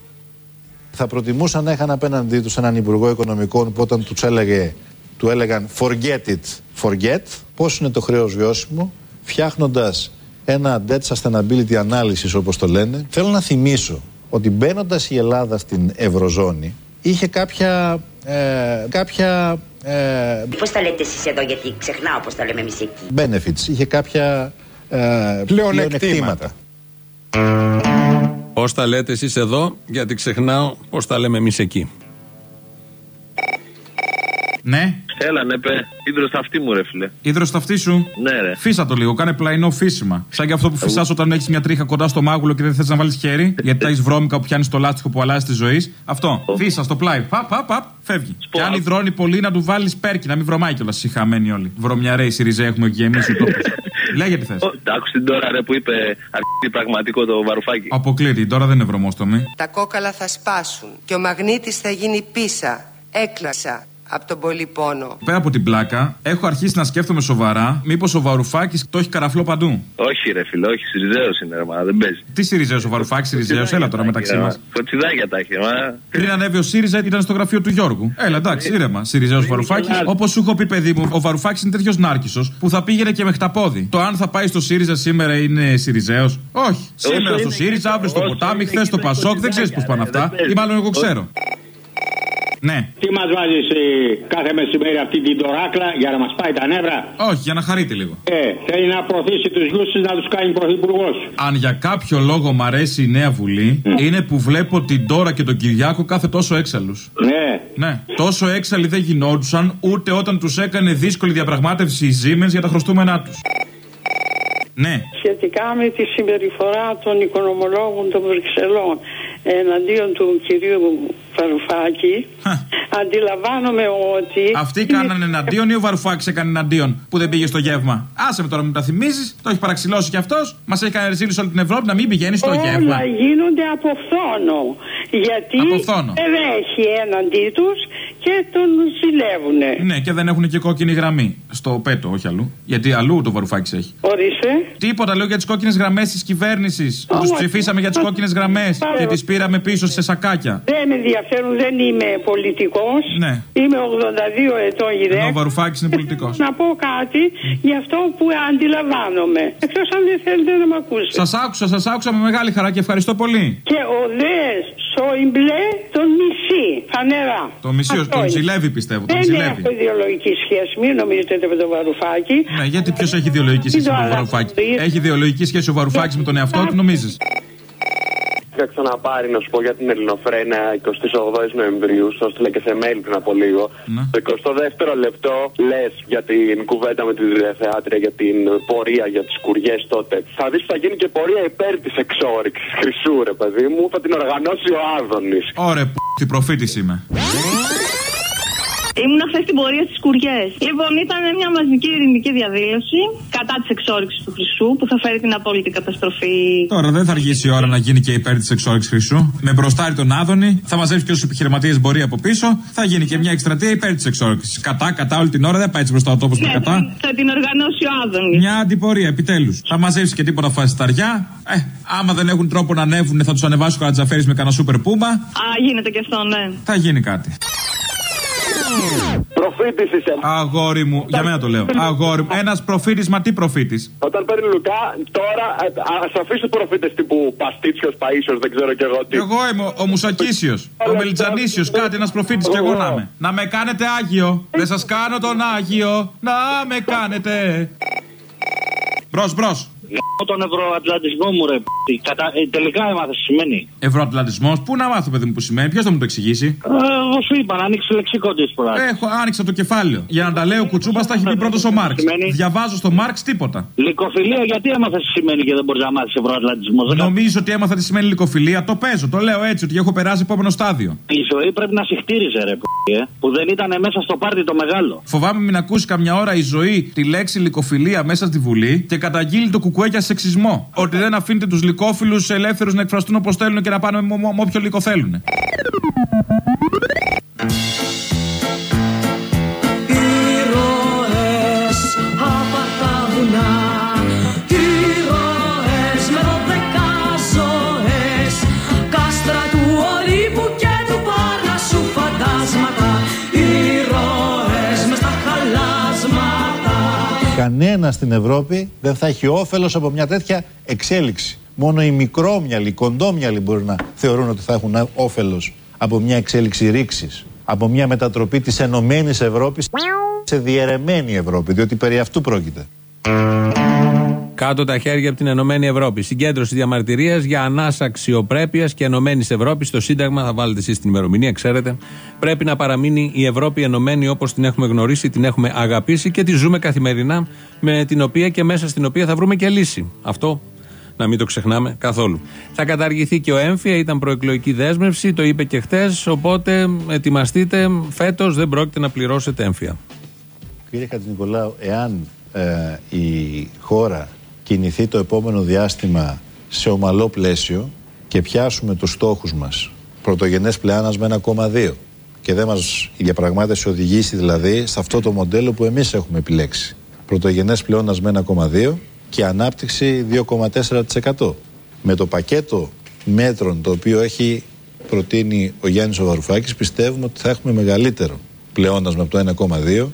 Θα προτιμούσαν να είχαν απέναντί τους έναν Υπουργό Οικονομικών που όταν τους έλεγε, του έλεγαν forget it, forget, πώς είναι το χρέος βιώσιμο, φτιάχνοντας ένα debt sustainability analysis όπως το λένε. Θέλω να θυμίσω ότι μπαίνοντας η Ελλάδα στην Ευρωζώνη είχε κάποια. Ε, κάποια ε, Πώς τα λέτε εσείς εδώ, γιατί ξεχνάω πώς τα λέμε εμείς εκεί. benefits, είχε κάποια ε, Πλεονεκτήματα. Πώς τα λέτε εσείς εδώ, γιατί ξεχνάω πώς τα λέμε εμείς εκεί. Ναι, Έλα, ναι, πε. Ίδρο αυτή μου, ρε φιλε. ίδρο στο αυτί σου; Ναι, ρε. Φύσα το λίγο, κάνε πλαϊνό φύσιμα. Σαν και αυτό που φυσάς όταν έχεις μια τρίχα κοντά στο μάγουλο και δεν θες να βάλεις χέρι, γιατί τα έχεις βρώμικα που πιάνεις το λάστιχο που αλλάζει τη ζωή. Αυτό. Φύσα στο πλάι. Παπ, παπ, παπ, φεύγει. Και αν υδρώνει πολύ, να του βάλεις πέρκι, να μην βρωμάει κιόλας. Συχαμένοι όλοι. Βρωμιαρέοι Σιριζέ έχουμε γεμίσει ο τόπο. Λέγε τι θες. Άκουσε την τώρα, ρε, που είπε αρκετή πραγματικό το βαρουφάκι. Αποκλείτη, τώρα δεν είναι βρωμόστομη. Τα κόκαλα θα σπάσουν και ο μαγνήτης θα γίνει πίσα, έκλασα από τον πολύ πόνο. Πέρα από την πλάκα, έχω αρχίσει να σκέφτομαι σοβαρά μήπω ο Βαρουφάκη το έχει καραφλό παντού. Όχι, ρε φιλε, όχι. Σιριζέο είναι, ρε, μα δεν παίζει. Τι Σιριζέο ο Βαρουφάκη, Σιριζέο, έλα τώρα μεταξύ μα. Κοτσιδάκια τα έχει, μα. Πριν ανέβει ο ΣΥΡΙΖΑ ήταν στο γραφείο του Γιώργου. Έλα, εντάξει, ήρεμα. Σιριζέο Βαρουφάκη. Όπω σου έχω πει, παιδί μου, ο Βαρουφάκη είναι τέτοιο νάρκισο που θα πήγαινε και με χταπόδι. Το αν θα πάει στο ΣΥΡΙΖΑ σήμερα είναι Σιριζέο. Όχι. Σήμερα στο ΣΥΡΙΖΑ, αύριο στο ποτάμι, χθε στο Πασόκ, δεν ξέρει πώ πάνε αυτά. Ή μάλλον εγώ ξέρω. Ναι. Τι μας βάζεις κάθε μεσημέρι αυτή την τοράκλα για να μας πάει τα νεύρα; Όχι, για να χαρείτε λίγο. Ε, θέλει να προωθήσει τους γιου τη να τους κάνει πρωθυπουργός. Αν για κάποιο λόγο μ' αρέσει η νέα Βουλή, είναι που βλέπω την Τώρα και τον Κυριάκο κάθε τόσο έξαλλους. Ναι. Ναι. Τόσο έξαλλοι δεν γινόντουσαν ούτε όταν τους έκανε δύσκολη διαπραγμάτευση η Siemens για τα χρωστούμενά τους. Ναι. σχετικά με τη συμπεριφορά των οικονομολόγων των Βρυξελών. Εναντίον του κυρίου Βαρουφάκη. Αντιλαμβάνομαι ότι. Αυτοί κάνανε εναντίον ή ο Βαρουφάκης έκανε εναντίον που δεν πήγε στο γεύμα; Άσε με τώρα μου τα θυμίζεις, το έχει παραξηλώσει κι αυτός. Μας έχει κάνει ρεζίλη σε όλη την Ευρώπη να μην πηγαίνει στο γεύμα. Όλα γίνονται από φθόνο. Γιατί Από φθόνο. δεν έχει έναντί τους και τον ζηλεύουνε. Ναι, και δεν έχουν και κόκκινη γραμμή. Στο πέτο, όχι αλλού. Γιατί αλλού το Βαρουφάκη έχει. Ορίστε. Τίποτα λέω για τις κόκκινες γραμμές της κυβέρνησης. Που του ψηφίσαμε για τις κόκκινες γραμμές και τις πήραμε πίσω σε σακάκια. Δεν με ενδιαφέρουν, δεν είμαι πολιτικός. Ναι. Είμαι 82 ετών γυναίκας. Ενώ ο Βαρουφάκης είναι πολιτικός. Να πω κάτι για αυτό που αντιλαμβάνομαι. Εκτός αν δεν θέλετε να με ακούσετε. Σας άκουσα, σας άκουσα με μεγάλη χαρά και ευχαριστώ πολύ. Και ο Δες Σόιμπλε τον μισεί. Φανερά. Το μισή, Αυτό τον είναι. ζηλεύει πιστεύω. Τον Δεν ζηλεύει. έχω ιδεολογική σχέση. Μην νομίζετε με τον Βαρουφάκη. Ναι, γιατί ποιος έχει ιδεολογική σχέση με τον Βαρουφάκη; Έχει ιδεολογική σχέση ο Βαρουφάκης με τον εαυτό του, νομίζεις; Είχα ξαναπάρει να σου πω για την Ελληνοφρένα 28 Νοεμβρίου, το έστειλα και σε mail πριν από λίγο. Το 22ο λεπτό λες για την κουβέντα με τη θεάτρια για την πορεία για τις κουριές τότε. Θα δεις θα γίνει και πορεία υπέρ της εξόριξη χρυσού, ρε παιδί μου. Θα την οργανώσει ο Άδωνης. Ωραία, που τι προφήτης είμαι. Ήμουν χθε στην πορεία στι Κουριές. Λοιπόν, ήταν μια μαζική ειρηνική διαδήλωση κατά της εξόριξης του χρυσού που θα φέρει την απόλυτη καταστροφή. Τώρα δεν θα αργήσει η ώρα να γίνει και υπέρ της εξόριξης χρυσού. Με μπροστάρι τον Άδωνη, θα μαζέψει και όσου επιχειρηματίες μπορεί από πίσω. Θα γίνει και μια εκστρατεία υπέρ της εξόριξης. Κατά, κατά όλη την ώρα, δεν πάει έτσι μπροστά ο τόπος με κατά. Θα την οργανώσει ο Άδωνης. Μια αντιπορία, επιτέλους. Θα μαζέψει και τίποτα φασισταριά. Ε, άμα δεν έχουν τρόπο να ανέβουν, θα τους ανεβάσει ο Καρατζαφέρη με κανένα σούπερ πούμα. Α, γίνεται και αυτό, ναι. Θα γίνει κάτι. Προφήτης είσαι. Αγόρι μου, για μένα το λέω. Αγόρι μου, ένας προφήτης, μα τι προφήτης. Όταν παίρνει Λουκά, τώρα ας αφήσει προφήτες τύπου Παστίτσιος, Παίσιος, δεν ξέρω κι εγώ τι. Εγώ είμαι ο- ο Μουσακίσιος, ο Μελιτζανίσιος, κάτι, ένας προφήτης κι εγώ να είμαι. Να με κάνετε άγιο. Δεν σας κάνω τον άγιο. Να με κάνετε. Μπρος, μπρος. Τον ευρωατλαντισμό μου, ρε. π***. Κατα... ε, τελικά έμαθα τι σημαίνει. Ευρωατλαντισμός, πού να μάθω, παιδί μου, που σημαίνει, ποιος θα μου το εξηγήσει; Ε, εγώ σου είπα να ανοίξει λεξικό της φορά. Έχω, άνοιξα το κεφάλαιο. Για να τα λέω, ο Κουτσούμπας τα έχει πει πρώτος ο Μάρξ. Διαβάζω στο Μάρξ τίποτα. Λυκοφιλία, γιατί έμαθα τι σημαίνει και δεν μπορείς να μάθεις ευρωατλαντισμός; Νομίζω ότι έμαθα τι σημαίνει λυκοφιλία. Το παίζω, το λέω έτσι, ότι έχω περάσει επόμενο στάδιο. Η ζωή πρέπει να συχτήριζε, ρε. π***, ε, που δεν ήταν μέσα στο πάρτι το μεγάλο. Φοβάμαι μην ακούσει καμιά ώρα η ζωή τη λέξη λυκοφιλία μέσα στη Βουλή και καταγγείλει το κουκουέ για σεξισμό. Ότι δεν αφήνετε τους λυκόφιλους ελεύθερους να εκφραστούν όπως θέλουν και να πάνε με, με, με όποιο λύκο θέλουν. Κανένα στην Ευρώπη δεν θα έχει όφελος από μια τέτοια εξέλιξη. Μόνο οι μικρόμυαλοι, οι κοντόμυαλοι μπορεί να θεωρούν ότι θα έχουν όφελος από μια εξέλιξη ρήξης. Από μια μετατροπή της Ενωμένης Ευρώπης σε διαιρεμένη Ευρώπη. Διότι περί αυτού πρόκειται. Κάτω τα χέρια από την Ενωμένη Ευρώπη. Συγκέντρωση διαμαρτυρίας για ανάσα αξιοπρέπειας και Ενωμένης Ευρώπης. Στο Σύνταγμα, θα βάλετε εσείς την ημερομηνία, ξέρετε. Πρέπει να παραμείνει η Ευρώπη ενωμένη όπως την έχουμε γνωρίσει, την έχουμε αγαπήσει και τη ζούμε καθημερινά, με την οποία και μέσα στην οποία θα βρούμε και λύση. Αυτό να μην το ξεχνάμε καθόλου. Θα καταργηθεί και ο έμφυα, ήταν προεκλογική δέσμευση, το είπε και χθες. Οπότε ετοιμαστείτε, φέτος δεν πρόκειται να πληρώσετε έμφυα. Κύριε Χατζηνικολάου, εάν ε, η χώρα κινηθεί το επόμενο διάστημα σε ομαλό πλαίσιο και πιάσουμε τους στόχους μας. Πρωτογενές πλεάνασμα 1,2 και δεν μας η διαπραγμάτευση οδηγήσει δηλαδή σε αυτό το μοντέλο που εμείς έχουμε επιλέξει. Πρωτογενές πλεόνασμα 1,2 και ανάπτυξη 2,4% με το πακέτο μέτρων το οποίο έχει προτείνει ο Γιάννης ο Βαρουφάκης πιστεύουμε ότι θα έχουμε μεγαλύτερο πλεόνασμα από το 1,2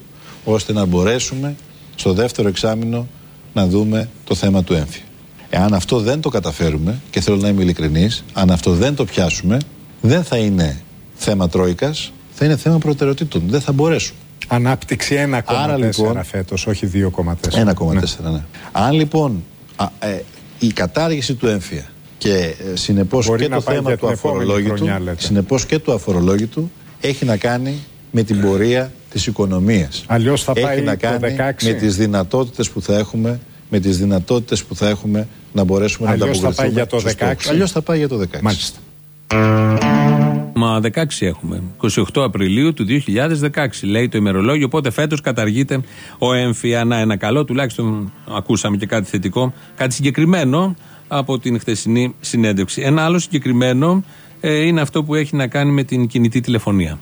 ώστε να μπορέσουμε στο δεύτερο εξάμεινο να δούμε το θέμα του έμφυα. Εάν αυτό δεν το καταφέρουμε, και θέλω να είμαι ειλικρινής, αν αυτό δεν το πιάσουμε, δεν θα είναι θέμα τρόικας, θα είναι θέμα προτεραιοτήτων. Δεν θα μπορέσουμε. Ανάπτυξη 1,4 Άρα, λοιπόν, φέτος, όχι 2,4. 1,4 ναι. Αν λοιπόν α, ε, η κατάργηση του έμφυα και ε, συνεπώς Μπορεί και να το πάει θέμα για του την επόμενη αφορολόγητου, χρονιά, λέτε. συνεπώς και του αφορολόγητου έχει να κάνει με την πορεία της οικονομίας. Αλλιώς θα πάει έχει να το κάνει 16. με τις δυνατότητες που θα έχουμε με τις δυνατότητες που θα έχουμε να μπορέσουμε Αλλιώς να θα ανταποκριθούμε πάει για το στους στόχους. 16. Αλλιώς θα πάει για το 16. Μάλιστα. Μα 16 έχουμε. 28 Απριλίου του 2016 λέει το ημερολόγιο. Οπότε φέτος καταργείται ο έμφυα. Να, ένα καλό, τουλάχιστον ακούσαμε και κάτι θετικό, κάτι συγκεκριμένο από την χθεσινή συνέντευξη. Ένα άλλο συγκεκριμένο ε, είναι αυτό που έχει να κάνει με την κινητή τηλεφωνία.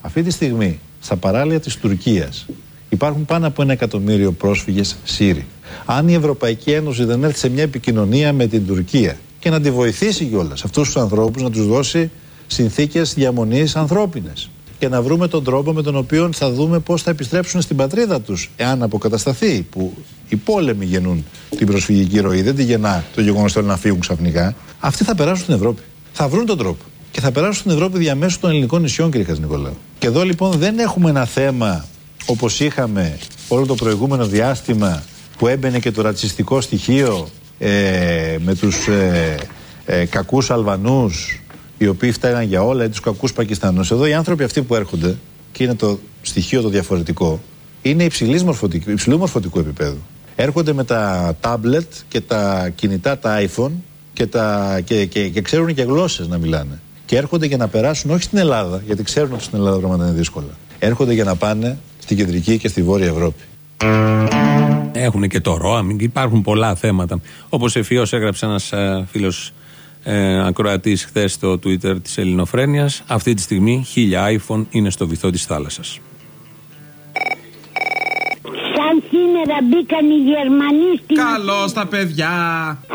Αυτή τη στιγμή, στα παράλια της Τουρκίας, υπάρχουν πάνω από ένα εκατομμύριο πρόσφυγες Σύριοι. Αν η Ευρωπαϊκή Ένωση δεν έρθει σε μια επικοινωνία με την Τουρκία και να τη βοηθήσει κιόλας αυτούς τους ανθρώπους, να τους δώσει συνθήκες διαμονής ανθρώπινες και να βρούμε τον τρόπο με τον οποίο θα δούμε πώς θα επιστρέψουν στην πατρίδα τους, εάν αποκατασταθεί. Που οι πόλεμοι γεννούν την προσφυγική ροή, δεν τη γεννά το γεγονός ότι θέλουν να φύγουν ξαφνικά. Αυτοί θα περάσουν στην Ευρώπη. Θα βρουν τον τρόπο. Και θα περάσουν στην Ευρώπη διαμέσου των ελληνικών νησιών, κύριε Χατζηνικολάου. Και εδώ λοιπόν δεν έχουμε ένα θέμα όπως είχαμε όλο το προηγούμενο διάστημα που έμπαινε και το ρατσιστικό στοιχείο ε, με τους ε, ε, κακούς Αλβανούς οι οποίοι φτάναν για όλα ή τους κακούς Πακιστανούς. Εδώ οι άνθρωποι αυτοί που έρχονται και είναι το στοιχείο το διαφορετικό είναι υψηλής μορφωτικού, υψηλού μορφωτικού επίπεδου. Έρχονται με τα τάμπλετ και τα κινητά, τα iPhone και, τα, και, και, και ξέρουν και γλώσσες να μιλάνε. Και έρχονται για να περάσουν όχι στην Ελλάδα, γιατί ξέρουν ότι στην Ελλάδα πράγματα είναι δύσκολα. Έρχονται για να πάνε στην κεντρική και στη βόρεια Ευρώπη. Έχουν και το ΡΟΑΜ, υπάρχουν πολλά θέματα. Όπως ευφυώ έγραψε ένας φίλος ε, ακροατής χθες στο Twitter της Ελληνοφρένειας, αυτή τη στιγμή χίλια iPhone είναι στο βυθό της θάλασσας. Σαν σήμερα μπήκαν οι Γερμανοί στην Καλώς τα παιδιά.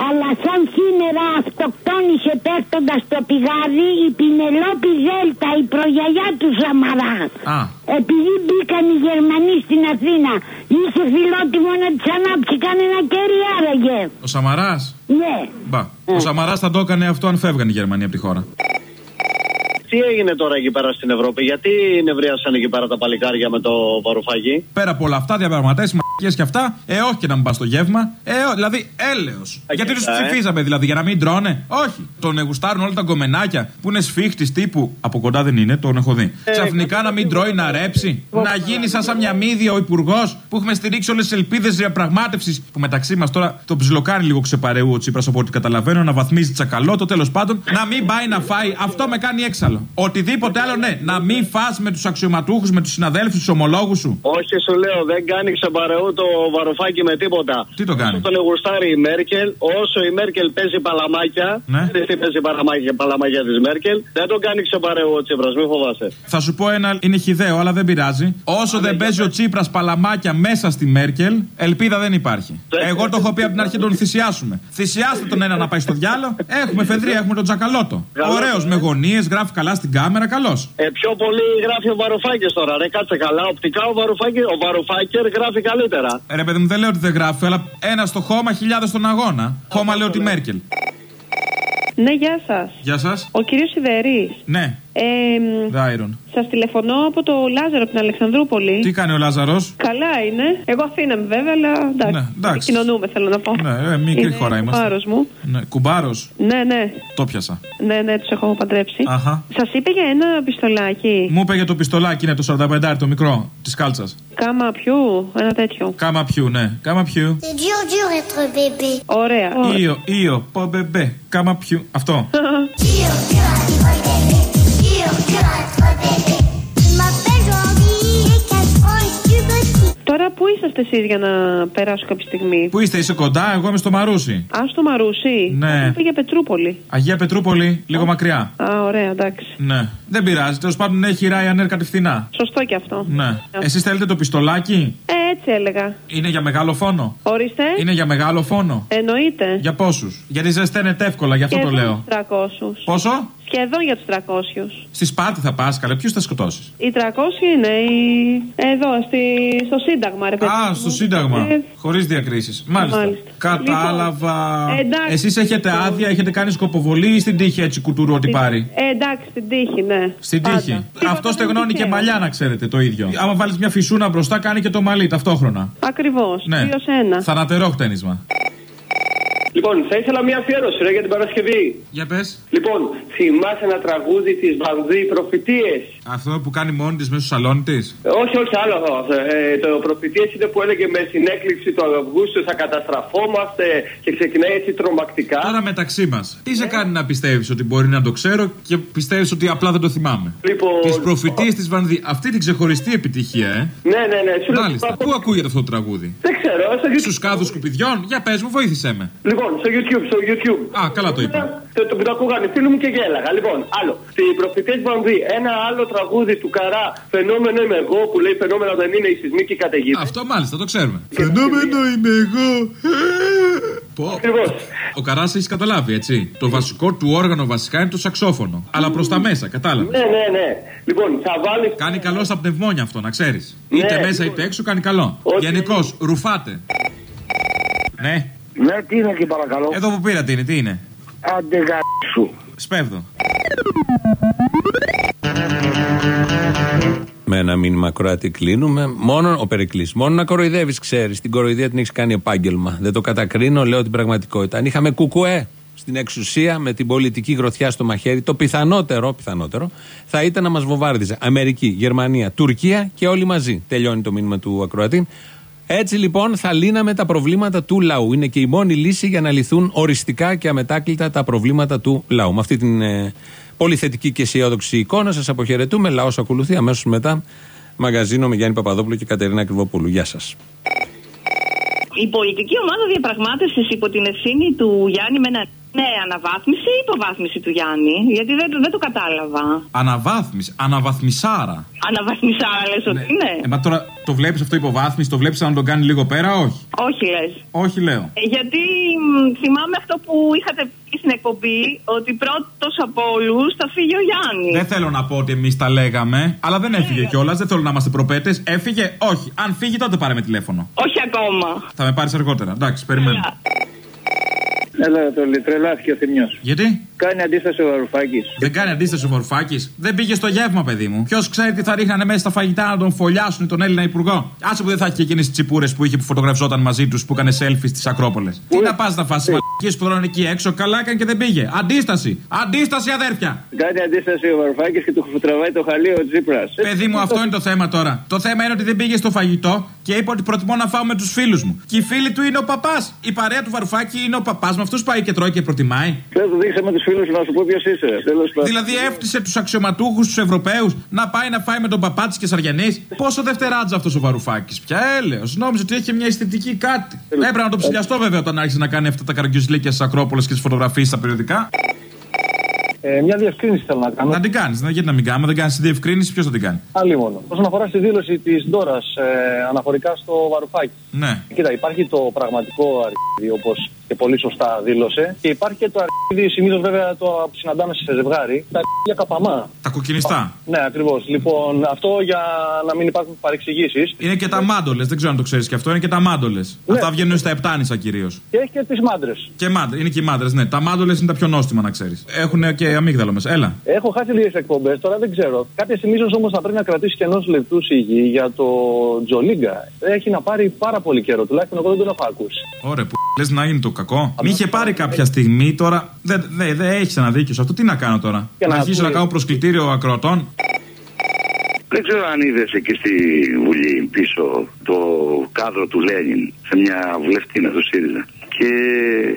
Αλλά σαν σήμερα αυτοκτόνησε πέφτοντας το πηγάδι η Πινελόπη Ζέλτα, η προγιαγιά του Σαμαρά. Α. Επειδή μπήκαν οι Γερμανοί στην Αθήνα, είχε φιλότιμο να τη ανάψει κανένα κέρι άραγε. Ο Σαμαράς; Ναι. Μπα. Ο Σαμαράς θα το έκανε αυτό αν φεύγαν οι Γερμανοί από τη χώρα. Τι έγινε τώρα εκεί πέρα στην Ευρώπη, γιατί νευρίασαν εκεί πέρα τα παλικάρια με το βαρουφάκι; Πέρα από όλα αυτά, διαπραγματεύσεις, μαγικέ και αυτά, ε, όχι και να μην πας στο γεύμα. Ε, ό, δηλαδή, έλεος. Γιατί τους ε. ψηφίζαμε, δηλαδή, για να μην τρώνε; Όχι. Τον γουστάρουν όλα τα γκομενάκια που είναι σφίχτης τύπου. Από κοντά δεν είναι, τον έχω δει. Ε, Ξαφνικά να μην τρώει, να ρέψει. Να γίνει σαν σαν μια μύδια ο υπουργός που έχουμε στηρίξει όλες τις ελπίδες διαπραγμάτευσης. Που μεταξύ μας τώρα το ψιλοκάνει λίγο ξεπαρεού ο Τσίπρας από ό,τι καταλαβαίνω, να βαθμίζει τσακαλώτο τέλος πάντων. Να μην πάει να φάει. Αυτό με κάνει έξαλλο. Οτιδήποτε άλλο, ναι. Να μην φά με τους αξιωματούχους, με τους συναδέλφους, τους ομολόγους σου. Όχι, σου λέω, δεν κάνει ξεπαρεού το βαρουφάκι με τίποτα. Τι το κάνει; Όσο τον γουστάρει η Μέρκελ, όσο η Μέρκελ παίζει παλαμάκια. Ναι. ξέρεις τι παίζει παλαμάκια, παλαμάκια της Μέρκελ, δεν τον κάνει ξεπαρεού ο Τσίπρας, μην φοβάσαι. Θα σου πω ένα, είναι χιδαίο, αλλά δεν πειράζει. Όσο δεν παίζει ο Τσίπρας παλαμάκια μέσα στη Μέρκελ, ελπίδα δεν υπάρχει. Εγώ το έχω πει από την αρχή να τον θυσιάσουμε. Θυσιάστε τον ένα να πάει στο διάλογο. Έχουμε φεδρία, έχουμε τον Τζακαλώτο. Ωραίος με γωνίες, γράφει καλά στην κάμερα, καλό. Ε, πιο πολύ γράφει ο Βαρουφάκης τώρα, ρε, κάτσε καλά. Οπτικά ο, Βαρουφάκη, ο Βαρουφάκερ γράφει καλύτερα. Ρε παιδί μου, δεν λέω ότι δεν γράφει, αλλά ένα στο χώμα, χιλιάδες στον αγώνα. Χώμα λέω τη Μέρκελ. Ναι, γεια σας. Γεια σας. Ο κύριος Σιδερή. Ναι, Ε, Δάιρον. Σας τηλεφωνώ από το Λάζαρο από την Αλεξανδρούπολη. Τι κάνει ο Λάζαρος; Καλά είναι. Εγώ Αθήνα είμαι βέβαια, αλλά εντάξει. Ναι, εντάξει. Κοινωνούμε, θέλω να πω. Ναι, ε, μικρή Είναι χώρα είμαστε. κουμπάρος μου. Ναι, Κουμπάρος. Ναι, ναι. Το πιασα. Ναι, ναι, τους έχω παντρέψει. Αχα. Σας είπε για ένα πιστολάκι. Μου είπε για το πιστολάκι, είναι το 45 το μικρό της κάλτσας. Κάμα πιού, ένα τέτοιο. Κάμα πιού, ναι. Κάμα πιού. C'est dur, dur être bébé. Ωραία. Ίο, ίο, πω μπεμπέ. Κάμα πιού. Αυτό. Τώρα πού είσαστε εσείς για να περάσω κάποια στιγμή; Πού είστε, είσαι κοντά, εγώ είμαι στο Μαρούσι. Α, στο Μαρούσι; Ναι. Εγώ Είπα για Πετρούπολη. Αγία Πετρούπολη, λίγο μακριά. Α, ωραία, εντάξει. Ναι. Δεν πειράζει, τέλος πάντων έχει Ryanair κατευθυνά. Σωστό και αυτό. Ναι. Εσείς θέλετε το πιστολάκι, Ε, έτσι έλεγα. είναι για μεγάλο φόνο; Ορίστε. Είναι για μεγάλο φόνο; Εννοείται. Για πόσους; Γιατί ζεσταίνεται εύκολα, γι' αυτό το λέω. Σχεδόν 300. Πόσο; Σχεδόν για τους 300. Στη Σπάρτη θα πας, καλέ, ποιους θα σκοτώσεις; Οι 300 είναι οι... εδώ, στη... στο Σύνταγμα, ρε παιδί. Α, μου. στο Σύνταγμα. Ε, Χωρίς διακρίσεις. Μάλιστα. Μάλιστα. Κατάλαβα. Λοιπόν, εντάξει. Εσείς έχετε άδεια, έχετε κάνει σκοποβολή ή στην τύχη έτσι κουτούρου ότι πάρει; Ε, εντάξει, στην τύχη, ναι. Στην Πάντα. τύχη. Τίποτα Αυτό δεν στεγνώνει και τυχαίο. μαλλιά, να ξέρετε το ίδιο. Άμα βάλεις μια φυσούνα μπροστά, κάνει και το μαλί ταυτόχρονα. Ακριβώς. Ναι. Δύο σε ένα. Θανατερό χτένισμα. Λοιπόν, θα ήθελα μια αφιέρωση ρε, για την Παρασκευή. Για πες. Λοιπόν, θυμάσαι ένα τραγούδι της Βανδύ Προφητείες; Αυτό που κάνει μόνη της μέσα στο σαλόνι της; Όχι, όχι, άλλο αυτό. Ε, το προφητείες είναι που έλεγε με συνέκληψη του Αυγούστου θα καταστραφόμαστε και ξεκινάει έτσι τρομακτικά. Τώρα μεταξύ μας, τι σε κάνει να πιστεύεις ότι μπορεί να το ξέρω και πιστεύεις ότι απλά δεν το θυμάμαι; Λοιπόν, Τις προφητείες της Βανδύ. Αυτή την ξεχωριστή επιτυχία, ε; Ναι, ναι, ναι. Σου λέω- Μάλιστα. Πού ακούγεται αυτό το τραγούδι; Δεν ξέρω, στο YouTube. Στους κάδους σκουπιδιών. Για πες μου, βοήθησέ με. Λοιπόν, στο YouTube, στο YouTube. Α, καλά το είπα. Το, το, το ακούγανε οι φίλοι μου και γέλαγα. Λοιπόν, άλλο. Στην προφητές Βανδύ, ένα άλλο τραγούδι του Καρά, Φαινόμενο είμαι εγώ, που λέει Φαινόμενο δεν είναι οι σεισμοί και οι καταιγίδε. Αυτό μάλιστα το ξέρουμε. Φαινόμενο είμαι εγώ. Πω. Ο Καράς έχεις καταλάβει, έτσι. Το βασικό του όργανο βασικά είναι το σαξόφωνο. Αλλά προς τα μέσα, κατάλαβες. Ναι, ναι, ναι. Λοιπόν, θα βάλει. Κάνει καλό στα πνευμόνια αυτό, να ξέρεις. Είτε μέσα είτε έξω κάνει καλό. Γενικώς, ρουφάτε. Ναι. Ναι, τι είναι και παρακαλώ. Εδώ που πήρατε είναι, τι είναι; Άντε γα... σου. Σπέβδο. Με ένα μήνυμα Κροάτι κλείνουμε. Μόνο ο Περικλής. Μόνο να κοροϊδεύεις, ξέρεις. Την κοροϊδία την έχεις κάνει επάγγελμα. Δεν το κατακρίνω, λέω την πραγματικότητα. Αν είχαμε κουκουέ στην εξουσία με την πολιτική γροθιά στο μαχαίρι, το πιθανότερο, πιθανότερο θα ήταν να μας βομβάρδιζε Αμερική, Γερμανία, Τουρκία και όλοι μαζί. Τελειώνει το μήνυμα του Ακροατή. Έτσι λοιπόν θα λύναμε τα προβλήματα του λαού. Είναι και η μόνη λύση για να λυθούν οριστικά και αμετάκλητα τα προβλήματα του λαού. Με αυτή την ε, πολύ θετική και αισιόδοξη εικόνα σας αποχαιρετούμε. Λαός ακολουθεί αμέσως μετά. Μαγαζίνο με Γιάννη Παπαδόπουλο και Κατερίνα Κρυβοπούλου. Γεια σας. Η πολιτική ομάδα διαπραγμάτευσης υπό την ευθύνη του Γιάννη με ένα ναι, αναβάθμιση ή υποβάθμιση του Γιάννη, γιατί δεν, δεν το κατάλαβα. Αναβάθμιση, αναβαθμισάρα. Αναβαθμισάρα λες ότι είναι. Ε, μα τώρα το βλέπεις αυτό υποβάθμιση, το βλέπεις να τον κάνει λίγο πέρα, όχι; Όχι λες. Όχι, λέω. Γιατί μ, θυμάμαι αυτό που είχατε πει στην εκπομπή, ότι πρώτος από όλους θα φύγει ο Γιάννης. Δεν θέλω να πω ότι εμείς τα λέγαμε, αλλά δεν έφυγε κιόλας. Δεν θέλω να είμαστε προπέτες. Έφυγε, όχι. Αν φύγει, τότε πάρε με τηλέφωνο. Όχι ακόμα. Θα με πάρεις αργότερα. Εντάξει, περιμένω. Έλα, το τρελάθηκε ο Θημιό. Γιατί; Κάνει αντίσταση ο Βαρουφάκης. Δεν κάνει αντίσταση ο Βαρουφάκης. Δεν πήγε στο γεύμα, παιδί μου. Ποιος ξέρει τι θα ρίχνανε μέσα στα φαγητά να τον φωλιάσουν τον Έλληνα Υπουργό. Άσε που δεν θα έχει και εκείνες τις τσιπούρες που είχε που φωτογραφιζόταν μαζί τους που έκανε selfie στις Ακρόπολες. Τι να πας να φάσει μαλακίες που τρώνε εκεί έξω. Καλά έκανε και δεν πήγε. Αντίσταση. Αντίσταση, αδέρφια. Κάνει αντίσταση ο Βαρουφάκης και του τραβάει το χαλί ο Τζίπρα. Παιδί μου, αυτό είναι το θέμα τώρα. Το θέμα είναι ότι δεν πήγε στο φαγητό και είπε ότι προτιμώ να φάω με τους φίλους μου. Και οι φίλοι του είναι ο παπάς. Η παρέα του Βαρουφάκη είναι ο παπάς. Με αυτούς πάει και τρώει και προτιμάει. Θέλω του δείξε με τους φίλου να σου πω ποιος είσαι. Τέλος πάντων. Δηλαδή έφτιασε τους αξιωματούχους, τους Ευρωπαίους, να πάει να φάει με τον παπά τη και Σαριανής. Πόσο δευτεράτζα αυτός ο Βαρουφάκης. Πια έλεος. Νόμιζε ότι είχε μια αισθητική κάτι. Έπρεπε να το ψηλιαστώ βέβαια όταν άρχισε να κάνει αυτά τα καραγκιουζλίκια στις Ακρόπολες και τις φωτογραφίες στα περιοδικά. Ε, μια διευκρίνηση θέλω να κάνω. Να την κάνεις, γιατί να μην κάνουμε, δεν κάνεις τη διευκρίνηση, ποιος θα την κάνει; Άλλη μόνο. Όσον αφορά στη δήλωση της Ντόρας ε, αναφορικά στο Βαρουφάκη. Ναι. Κοίτα, υπάρχει το πραγματικό αρχίδι όπως και πολύ σωστά δήλωσε. Και υπάρχει και το αρχίδι, συνήθως βέβαια το που συναντάμε σε ζευγάρι, τα αρχίδια καπαμά. Τα κοκκινιστά. Ναι, ακριβώς. Λοιπόν, αυτό για να μην υπάρχουν παρεξηγήσεις. Είναι και τα μάντολες, δεν ξέρω αν το ξέρεις και αυτό, είναι και τα μάντολες. Αυτά βγαίνουν στα επτάνησα κυρίως. Και έχει και τις μάντρες. Και μάντρες, είναι και οι μάντρες, ναι. Τα μάντολες είναι τα πιο νόστιμα να ξέρεις. Έχουν και αμύγδαλο μέσα. Έλα. Έχω χάσει λίγες εκπομπές, τώρα δεν ξέρω. Κάποια στιγμή ίσως όμως θα πρέπει να κρατήσει και ενός λεπτού σιγή για το Τζολίγκα. Έχει να πάρει πάρα πολύ καιρό, τουλάχιστον εγώ δεν τον έχω ακούσει. Ωραία, που λες να γίνει το κακό. Μη είχε πάρει κάποια στιγμή τώρα. Δεν δε, δε έχεις ένα δίκιο σε αυτό. Τι να κάνω τώρα; Και να να αρχίσω πει- να κάνω προσκλητήριο ακροατών. Δεν ξέρω αν είδες εκεί στη Βουλή πίσω το κάδρο του Λένιν σε μια βουλευτήνα του ΣΥΡΙΖΑ. Και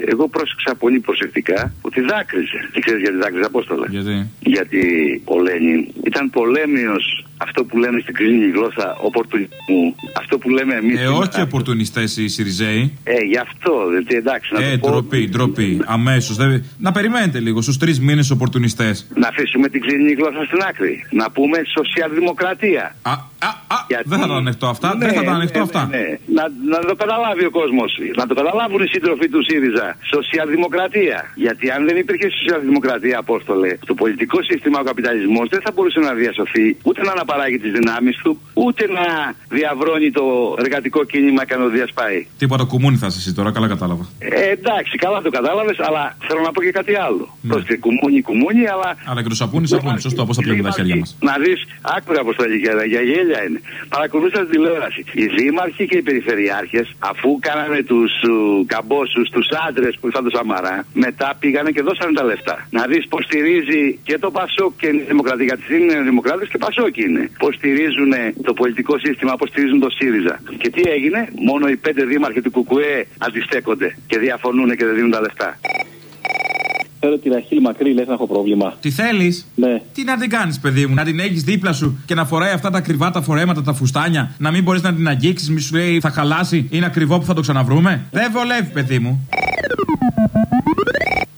εγώ πρόσεξα πολύ προσεκτικά ότι δάκρυζε. Και ξέρεις γιατί δάκρυζε, Απόστολα. Γιατί; Γιατί ο Λένιν ήταν πολέμιος αυτό που λέμε στην κρίνη γλώσσα οπορτουνισμού. Αυτό που λέμε εμείς. Ε, όχι οπορτουνιστές οι Σιριζέοι. Ε, γι' αυτό. Δηλαδή, εντάξει, να Ε, το πω. ντροπή, ντροπή. Αμέσως. Να περιμένετε λίγο στους τρεις μήνες οπορτουνιστές. Να αφήσουμε την ξένη γλώσσα στην άκρη. Να πούμε σοσιαλδημοκρατία. Α, α, α, Δεν θα τα ανεχτώ αυτά. δεν θα τα ανεχτώ αυτά. Ναι. Να, να το καταλάβει ο κόσμος. Να το καταλάβουν οι σύντροφοι του ΣΥΡΙΖΑ. Σοσιαλδημοκρατία. Γιατί αν δεν υπήρχε σοσιαλδημοκρατία, Απόστολε, το πολιτικό σύστημα, ο καπιταλισμός δεν θα μπορούσε να διασωθεί ούτε να αναπτυχθεί παράγει τις δυνάμεις του, ούτε να διαβρώνει το εργατικό κίνημα και να το διασπάει. Τίποτα κουμούνι θα είσαι εσύ τώρα, καλά κατάλαβα. Ε, εντάξει, καλά το κατάλαβες, αλλά θέλω να πω και κάτι άλλο. Ναι. Πρόσεχε, κουμούνι, κουμούνι, αλλά. Αλλά και το σαπούνι, σαπούνι. Σωστό, πώς θα πλύνουμε τα χέρια μας. Να δεις, άκουρα πώς το έλεγε, για γέλια είναι. Παρακολούθησα την τηλεόραση. Οι δήμαρχοι και οι περιφερειάρχες, αφού κάνανε τους καμπόσους, τους άντρες που ήρθαν το Σαμαρά, μετά πήγανε και δώσανε τα λεφτά. Να δεις πώς στηρίζει και το Πασόκ και η Δημοκρατία. Γιατί είναι Δημοκράτες και Πασόκ είναι. Πώ στηρίζουν το πολιτικό σύστημα, πώ στηρίζουν το ΣΥΡΙΖΑ. Και τι έγινε, μόνο οι πέντε δήμαρχοι του Κουκουέ αντιστέκονται και διαφωνούν και δεν δίνουν τα λεφτά. Θέλω τη Ραχίλ Μακρύ, λες να έχω πρόβλημα. Τι θέλεις; Ναι. Τι να την κάνεις, παιδί μου, να την έχεις δίπλα σου και να φοράει αυτά τα κρυβά τα φορέματα, τα φουστάνια, να μην μπορείς να την αγγίξεις, μη σου λέει θα χαλάσει, είναι ακριβό που θα το ξαναβρούμε; Δεν βολεύει, παιδί μου.